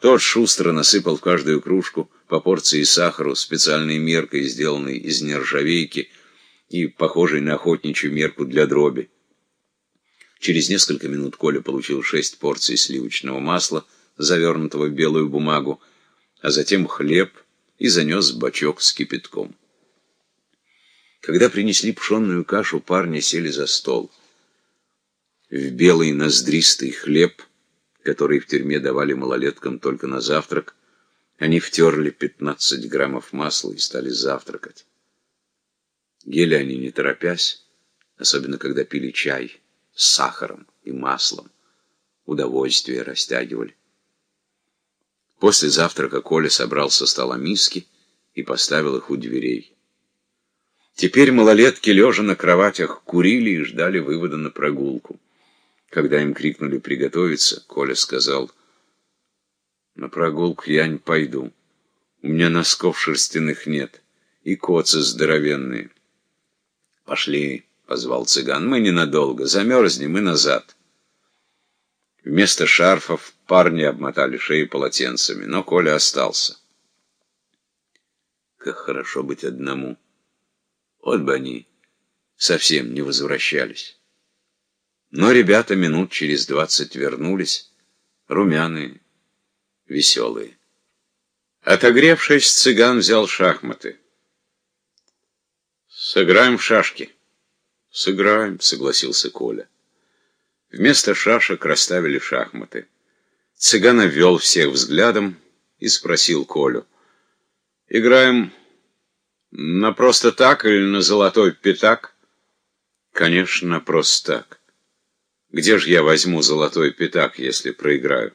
Тот шустро насыпал в каждую кружку по порции сахару специальной меркой, сделанной из нержавейки и похожей на охотничью мерку для дроби. Через несколько минут Коля получил шесть порций сливочного масла, завернутого в белую бумагу, а затем хлеб и занес бачок с кипятком. Когда принесли пшенную кашу, парни сели за стол. В белый ноздрistый хлеб, который в тюрьме давали малолеткам только на завтрак, они втерли 15 граммов масла и стали завтракать. Ели они не торопясь, особенно когда пили чай с сахаром и маслом. Удовольствие растягивали. После завтрака Коля собрал со стола миски и поставил их у дверей. Теперь малолетки, лежа на кроватях, курили и ждали вывода на прогулку. Когда им крикнули приготовиться, Коля сказал, «На прогулку я не пойду. У меня носков шерстяных нет, и коцы здоровенные». «Пошли», — позвал цыган, — «мы ненадолго, замерзнем и назад». Вместо шарфов парни обмотали шеи полотенцами, но Коля остался. Как хорошо быть одному. Вот бы они совсем не возвращались. Но ребята минут через двадцать вернулись, румяные, веселые. Отогревшись, цыган взял шахматы. «Сыграем в шашки». «Сыграем», — согласился Коля. Вместо шашек расставили шахматы. Цыган ввел всех взглядом и спросил Колю. «Играем на просто так или на золотой пятак?» «Конечно, просто так. Где же я возьму золотой пятак, если проиграю?»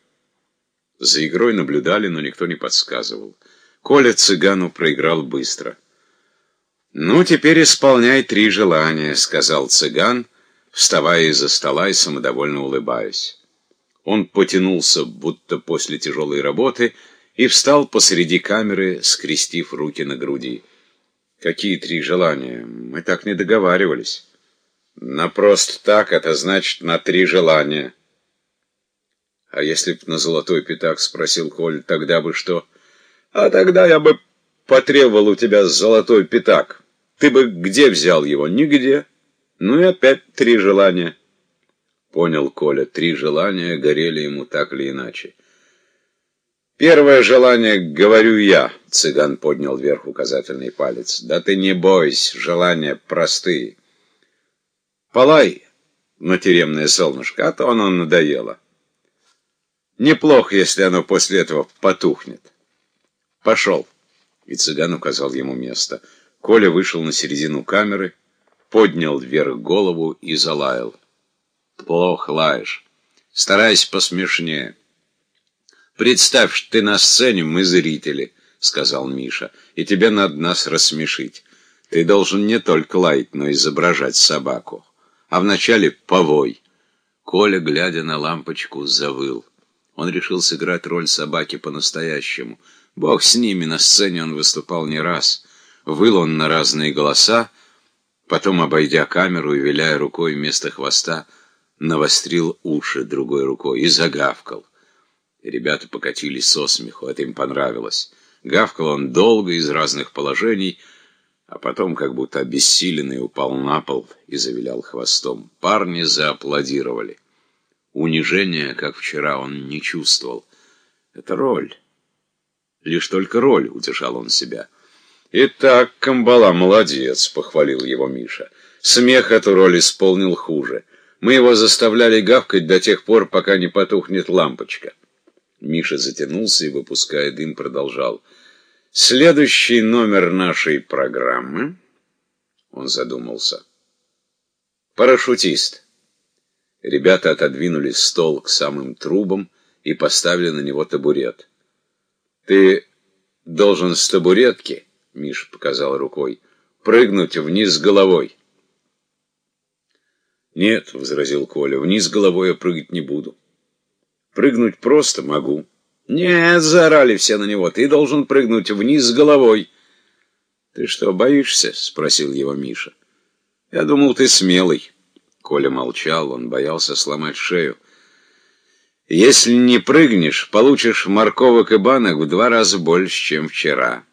За игрой наблюдали, но никто не подсказывал. Коля цыгану проиграл быстро. «Ну, теперь исполняй три желания», — сказал цыган, — вставая из-за стола и самодовольно улыбаясь. Он потянулся, будто после тяжелой работы, и встал посреди камеры, скрестив руки на груди. Какие три желания? Мы так не договаривались. На просто так это значит на три желания. А если б на золотой пятак спросил Коль, тогда бы что? А тогда я бы потребовал у тебя золотой пятак. Ты бы где взял его? Нигде. Ну и опять три желания. Понял Коля, три желания горели ему так или иначе. Первое желание, говорю я, цыган поднял вверх указательный палец. Да ты не бойся, желания простые. Полай на тюремное солнышко, а то оно надоело. Неплохо, если оно после этого потухнет. Пошел. И цыган указал ему место. Коля вышел на середину камеры, поднял вверх голову и залаял. «Плохо лаешь. Старайся посмешнее». «Представь, что ты на сцене, мы зрители», — сказал Миша, — «и тебе надо нас рассмешить. Ты должен не только лаять, но и изображать собаку. А вначале повой». Коля, глядя на лампочку, завыл. Он решил сыграть роль собаки по-настоящему. Бог с ними, на сцене он выступал не раз. Выл он на разные голоса, Потом, обойдя камеру и виляя рукой вместо хвоста, навострил уши другой рукой и загавкал. Ребята покатились со смеху, это им понравилось. Гавкал он долго из разных положений, а потом, как будто обессиленный, упал на пол и завилял хвостом. Парни зааплодировали. Унижения, как вчера, он не чувствовал. Это роль. Лишь только роль, утешал он себя. «Итак, Камбала молодец», — похвалил его Миша. «Смех эту роль исполнил хуже. Мы его заставляли гавкать до тех пор, пока не потухнет лампочка». Миша затянулся и, выпуская дым, продолжал. «Следующий номер нашей программы...» Он задумался. «Парашютист». Ребята отодвинули стол к самым трубам и поставили на него табурет. «Ты должен с табуретки...» — Миша показал рукой, — прыгнуть вниз головой. «Нет», — возразил Коля, — «вниз головой я прыгать не буду. Прыгнуть просто могу». «Нет», — заорали все на него, — «ты должен прыгнуть вниз головой». «Ты что, боишься?» — спросил его Миша. «Я думал, ты смелый». Коля молчал, он боялся сломать шею. Если не прыгнешь, получишь морковок и банок в два раза больше, чем вчера.